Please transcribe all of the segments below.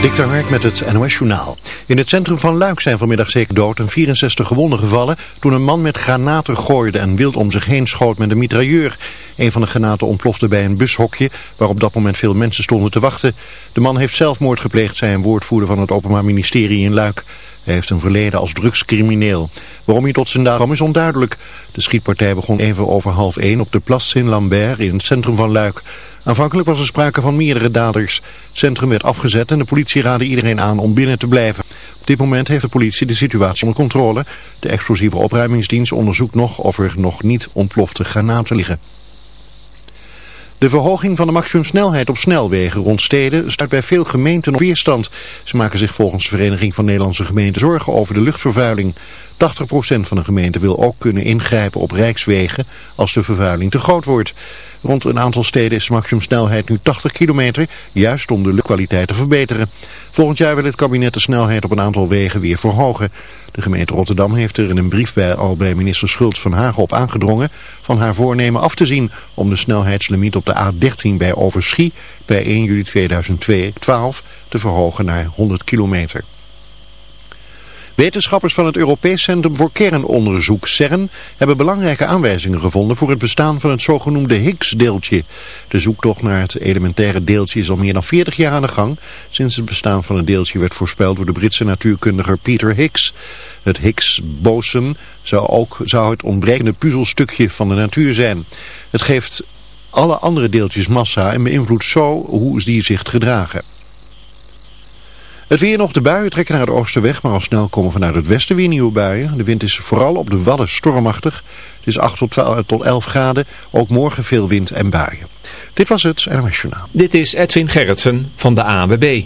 Dikter Hark met het NOS Journaal. In het centrum van Luik zijn vanmiddag zeker dood en 64 gewonden gevallen... toen een man met granaten gooide en wild om zich heen schoot met een mitrailleur. Een van de granaten ontplofte bij een bushokje... waar op dat moment veel mensen stonden te wachten. De man heeft zelfmoord gepleegd, zei een woordvoerder van het Openbaar Ministerie in Luik. Hij heeft een verleden als drugscrimineel. Waarom hij tot zijn daarom is onduidelijk. De schietpartij begon even over half één op de Place Saint-Lambert in het centrum van Luik... Aanvankelijk was er sprake van meerdere daders. Het centrum werd afgezet en de politie raadde iedereen aan om binnen te blijven. Op dit moment heeft de politie de situatie onder controle. De explosieve opruimingsdienst onderzoekt nog of er nog niet ontplofte granaten liggen. De verhoging van de maximumsnelheid op snelwegen rond steden staat bij veel gemeenten op weerstand. Ze maken zich volgens de Vereniging van Nederlandse Gemeenten zorgen over de luchtvervuiling. 80% van de gemeenten wil ook kunnen ingrijpen op rijkswegen als de vervuiling te groot wordt. Rond een aantal steden is maximumsnelheid nu 80 kilometer, juist om de luchtkwaliteit te verbeteren. Volgend jaar wil het kabinet de snelheid op een aantal wegen weer verhogen. De gemeente Rotterdam heeft er in een brief bij, al bij minister Schultz van Hagen op aangedrongen van haar voornemen af te zien om de snelheidslimiet op de A13 bij Overschie bij 1 juli 2012 te verhogen naar 100 kilometer. Wetenschappers van het Europees Centrum voor Kernonderzoek, CERN, hebben belangrijke aanwijzingen gevonden voor het bestaan van het zogenoemde Higgs-deeltje. De zoektocht naar het elementaire deeltje is al meer dan 40 jaar aan de gang, sinds het bestaan van het deeltje werd voorspeld door de Britse natuurkundiger Peter Higgs. Het Higgs-boson zou ook zou het ontbrekende puzzelstukje van de natuur zijn. Het geeft alle andere deeltjes massa en beïnvloedt zo hoe die zich gedragen. Het weer nog de buien trekken naar het oosten weg, maar al snel komen vanuit het westen weer nieuwe buien. De wind is vooral op de Wadden stormachtig. Het is 8 tot, 12, tot 11 graden, ook morgen veel wind en buien. Dit was het NOS Journaal. Dit is Edwin Gerritsen van de ANWB.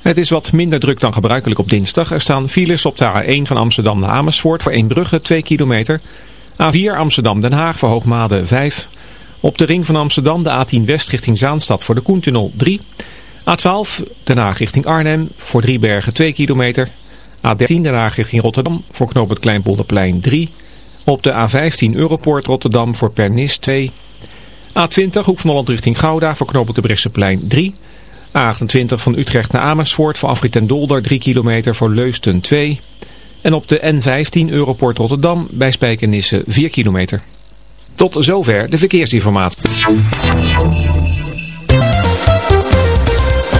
Het is wat minder druk dan gebruikelijk op dinsdag. Er staan files op de A1 van Amsterdam naar Amersfoort voor Brugge 2 kilometer. A4 Amsterdam-Den Haag voor Hoogmade 5. Op de ring van Amsterdam de A10 West richting Zaanstad voor de Koentunnel 3 A12 Den Haag richting Arnhem voor Driebergen 2 kilometer. A13 Den Haag richting Rotterdam voor knoop het Kleinpolderplein 3. Op de A15 Europoort Rotterdam voor Pernis 2. A20 Hoek van Holland richting Gouda voor knoop het de Bresseplein 3. A28 van Utrecht naar Amersfoort voor Afrit en Dolder 3 kilometer voor Leusden 2. En op de N15 Europoort Rotterdam bij Spijkenisse 4 kilometer. Tot zover de verkeersinformatie.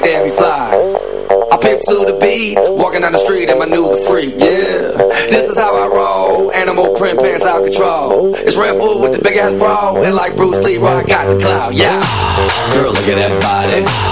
Like Debbie Fly. I pick to the beat, walking down the street and my new the freak, yeah. This is how I roll, animal print pants out control. It's Red Bull with the big ass bra, and like Bruce Lee, I got the clout, yeah. Girl, look at that body.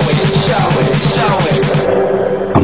show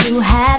you have.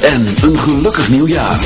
En een gelukkig nieuwjaar.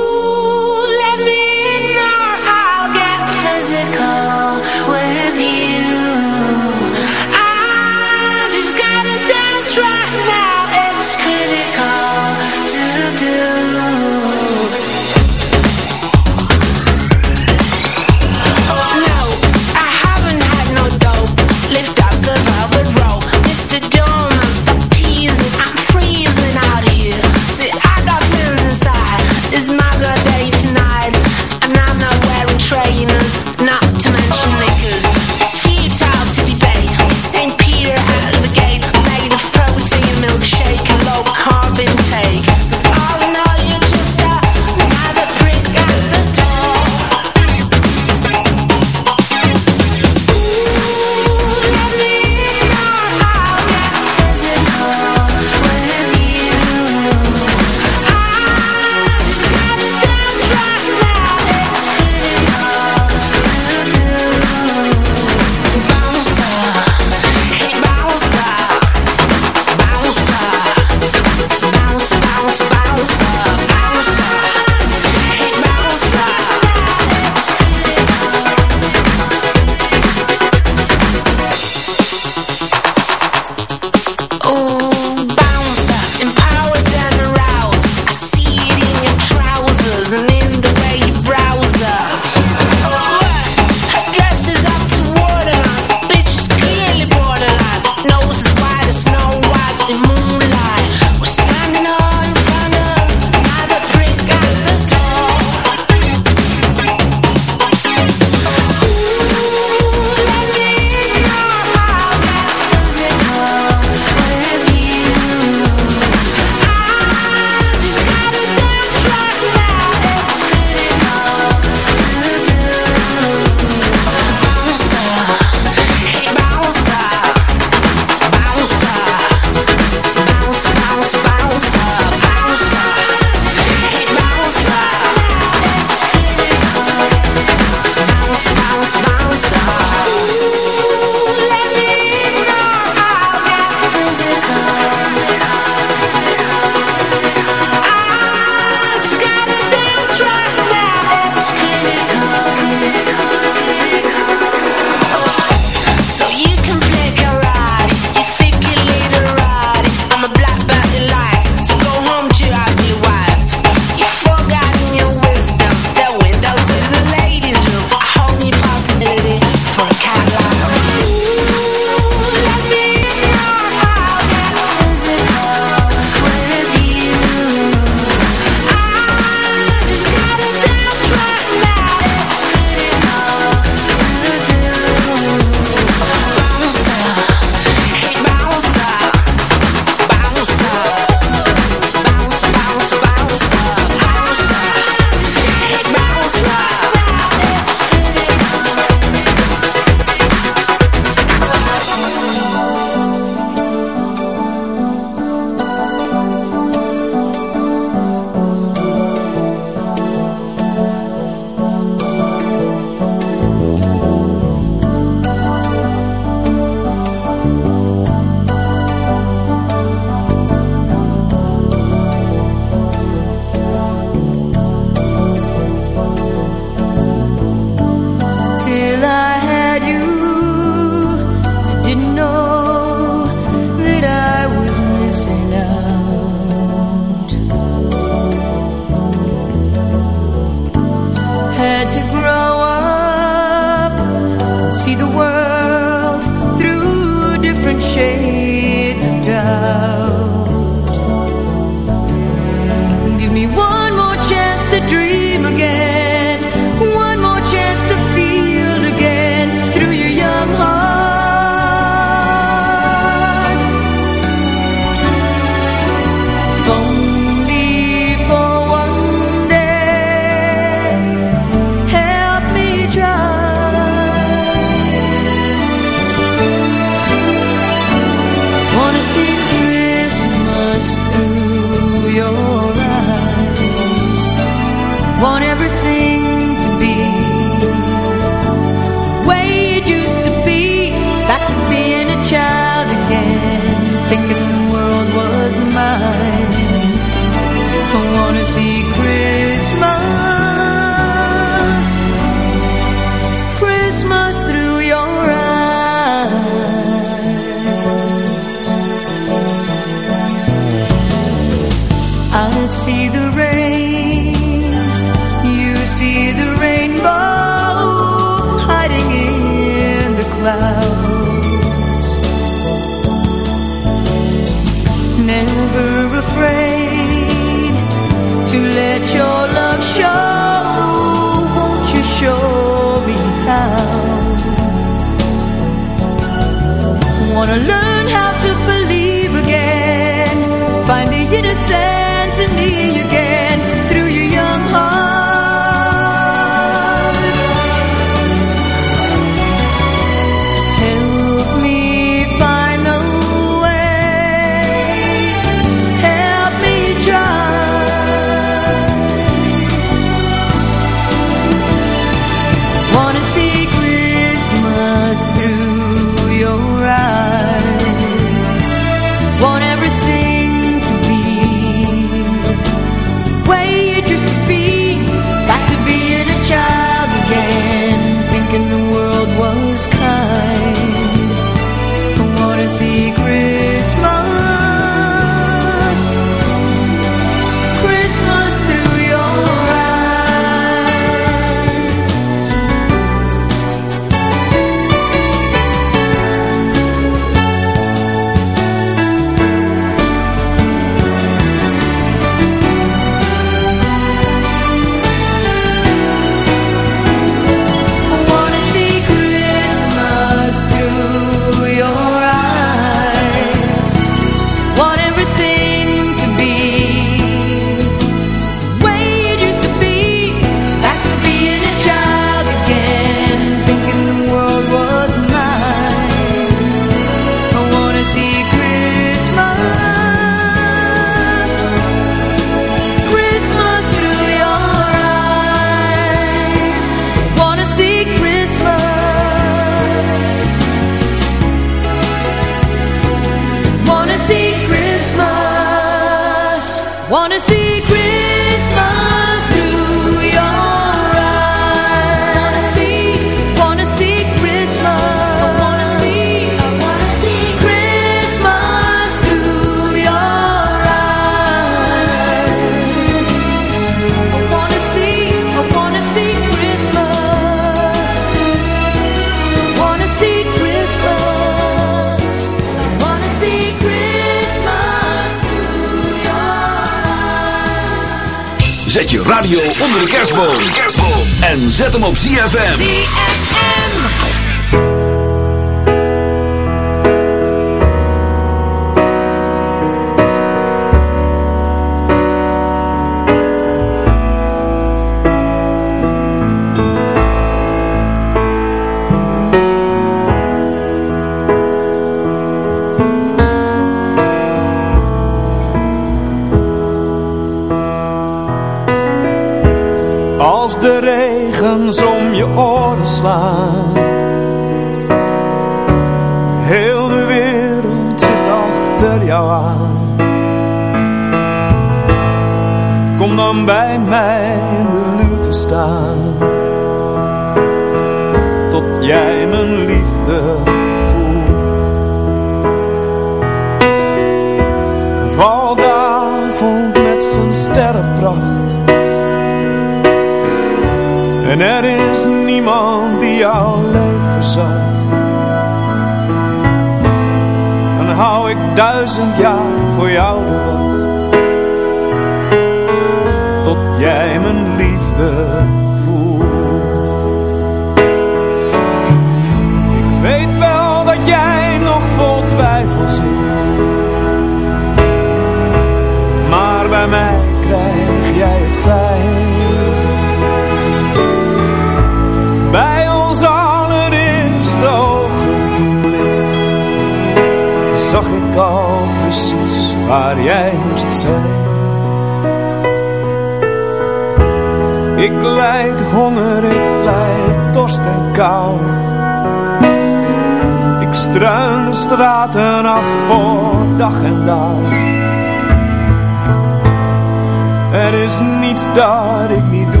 Er is niets dat ik niet doe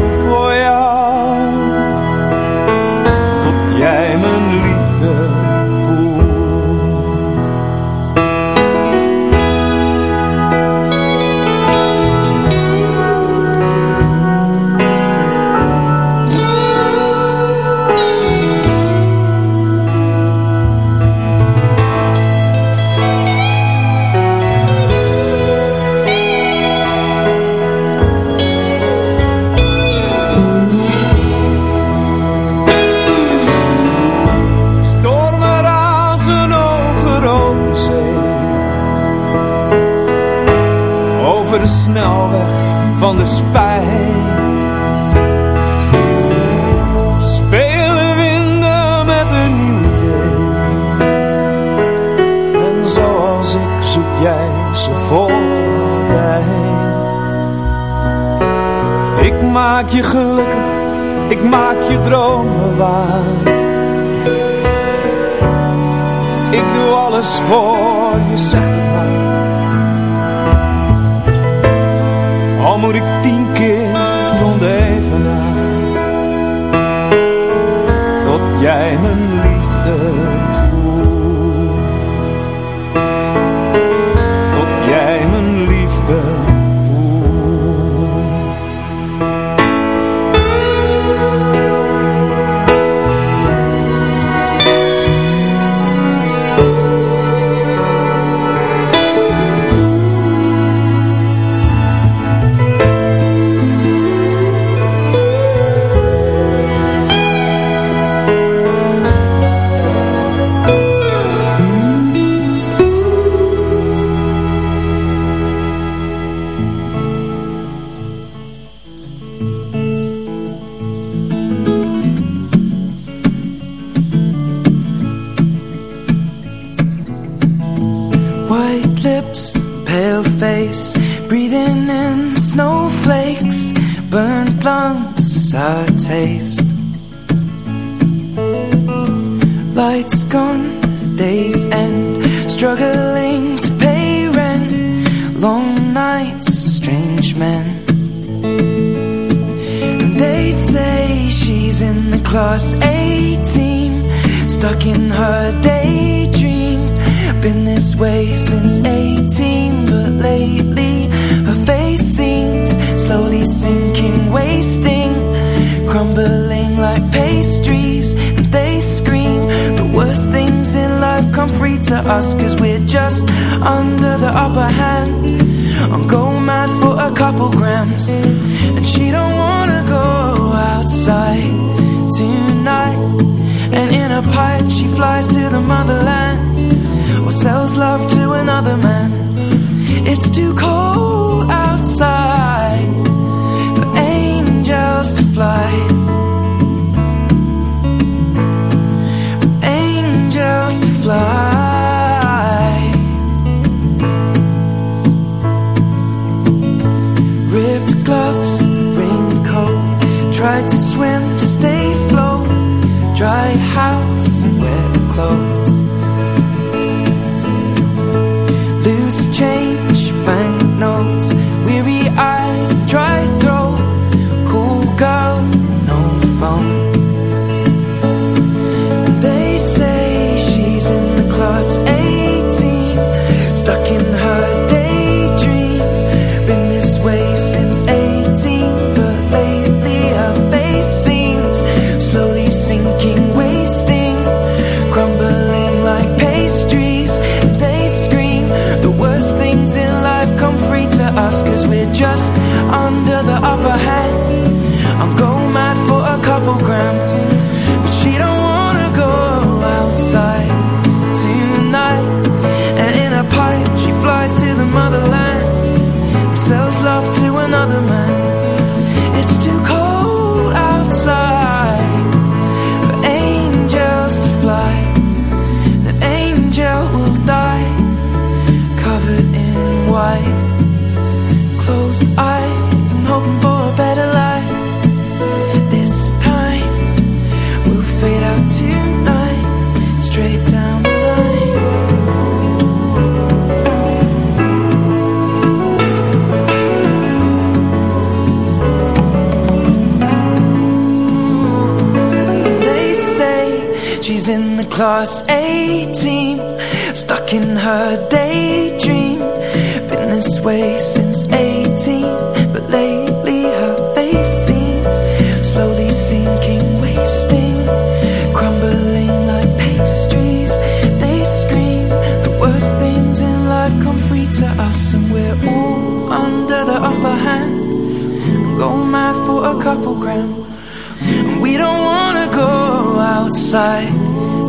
van de spijt. Spelen winden met een nieuw idee. En zoals ik zoek jij ze voortijd. Ik maak je gelukkig, ik maak je dromen waar. Ik doe alles voor je, zegt het maar. moet ik tien keer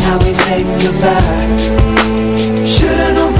Now we say goodbye. Should've known.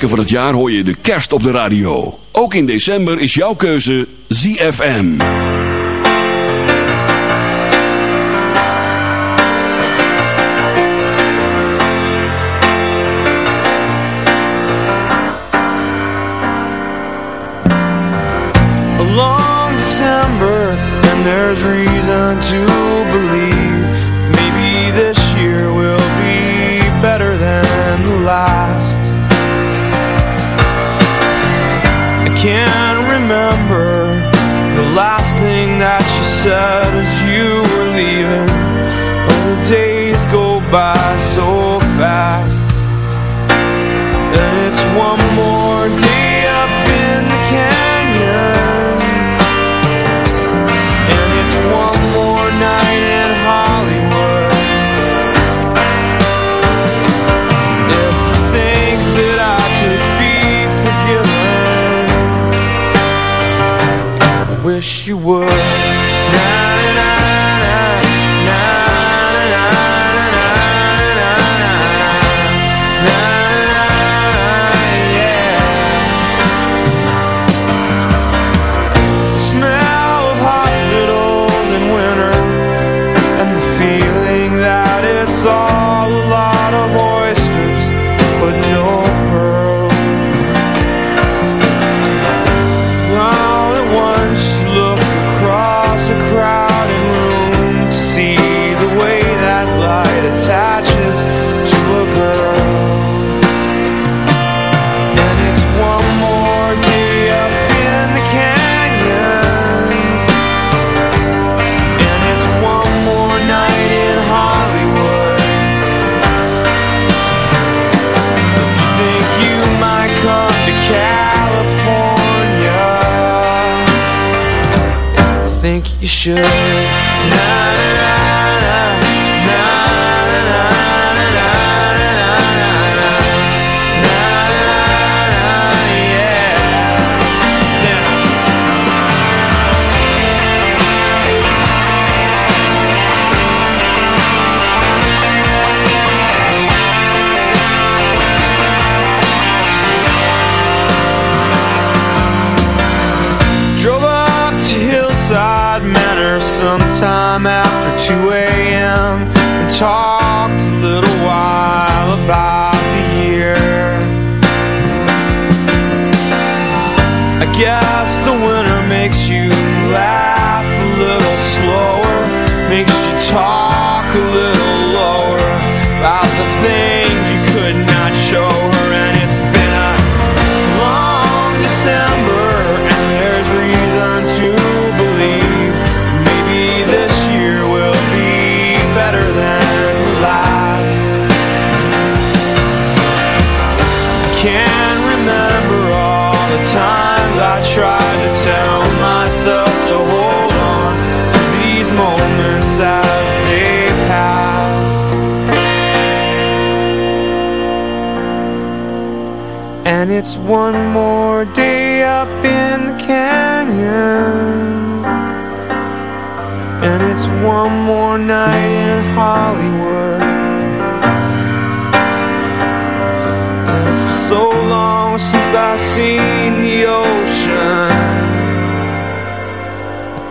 weken van het jaar hoor je de kerst op de radio. Ook in december is jouw keuze ZFM. A long December and there's reason to believe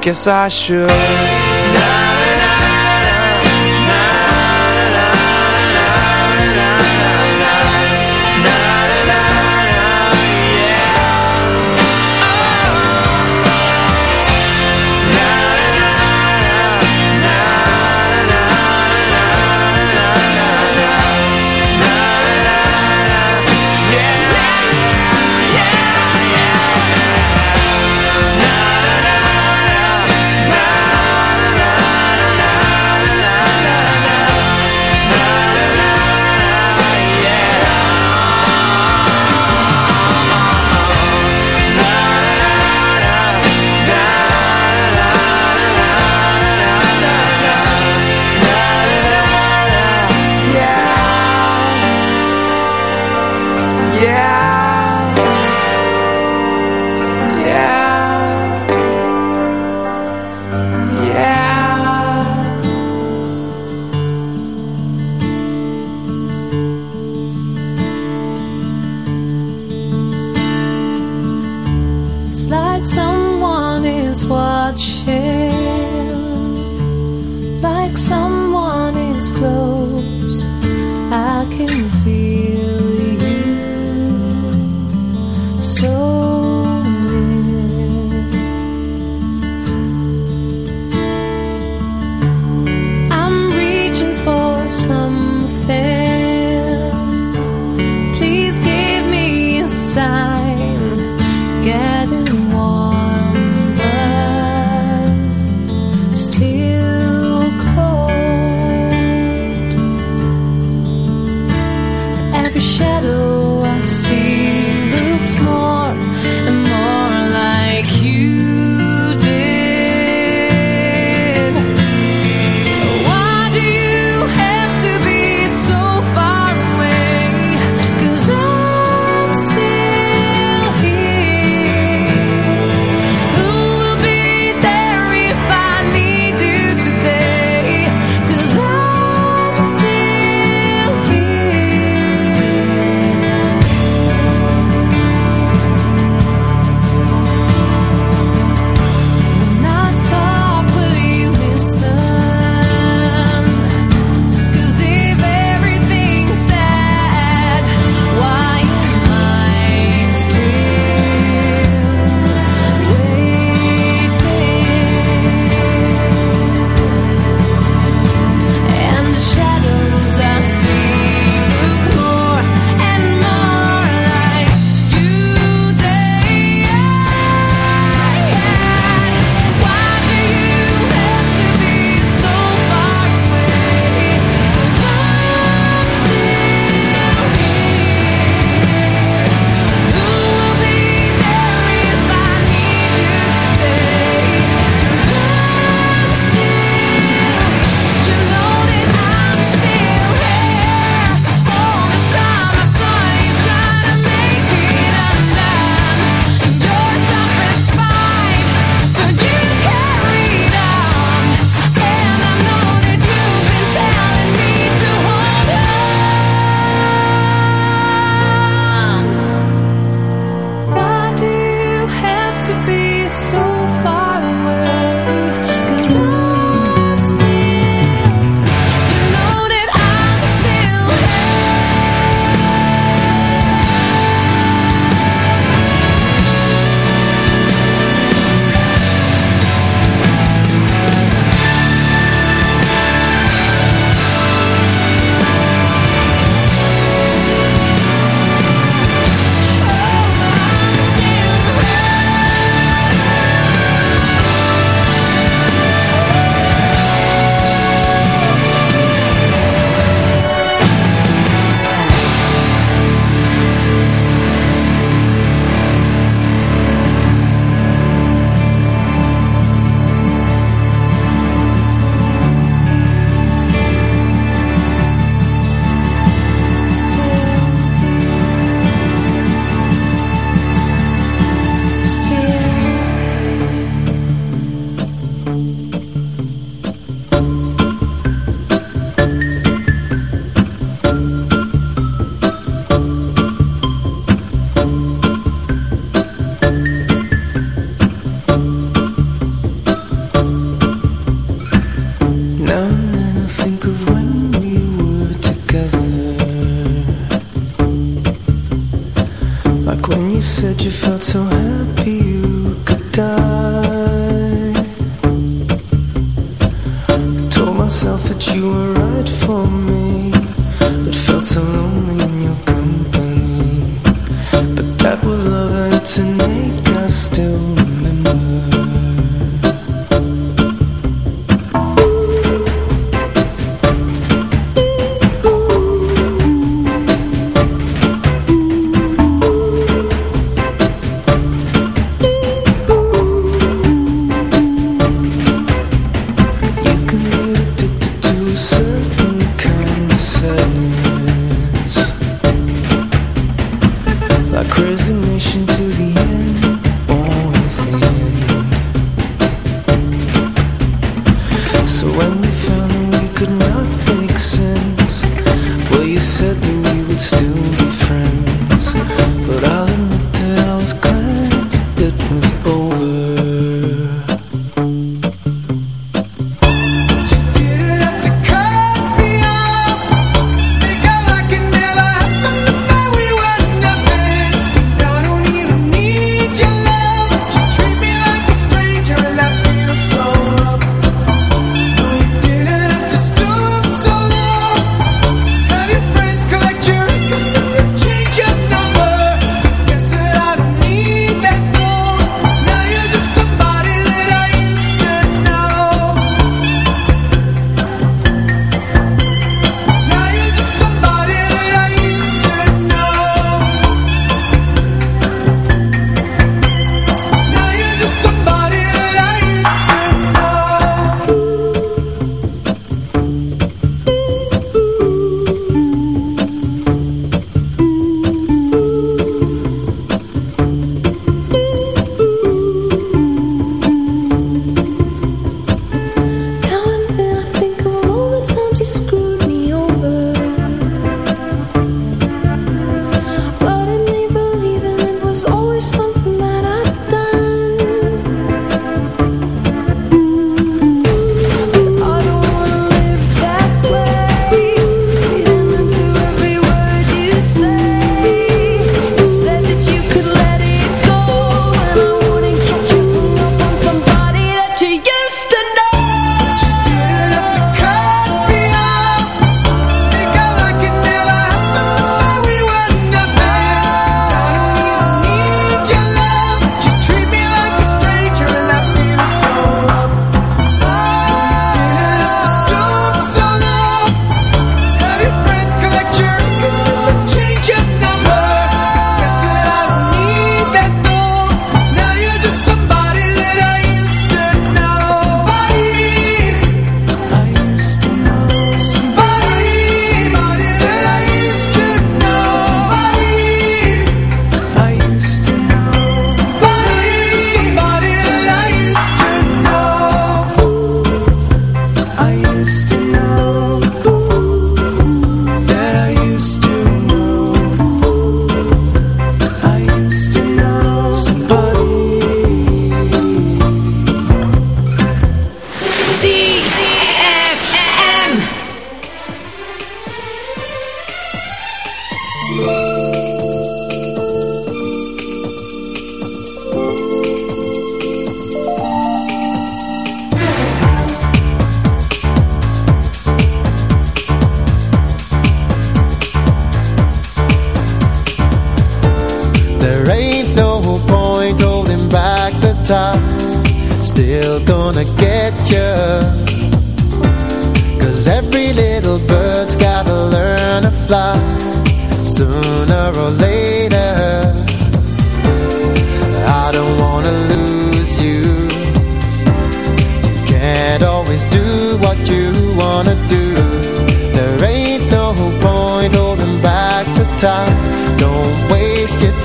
guess I should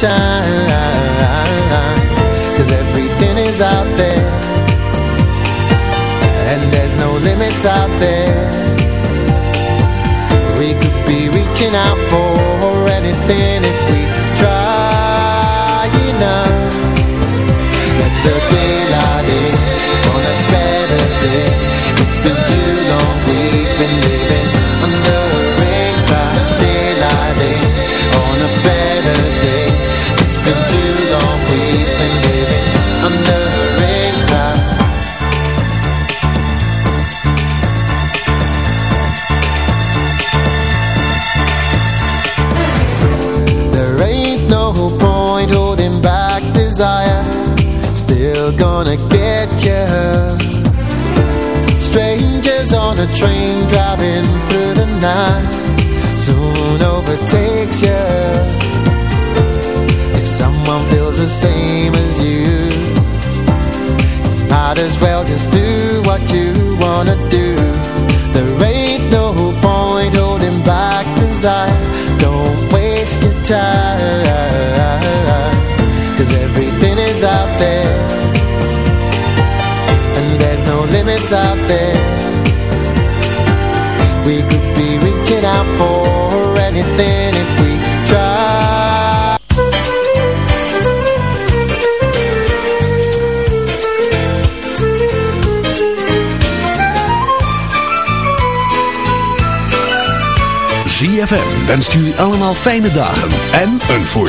time. Cause everything is out there. And there's no limits out there. We could be reaching out for anything if we out there We could be reaching out for anything if we try ZFM wenst jullie allemaal fijne dagen en een voorzitter.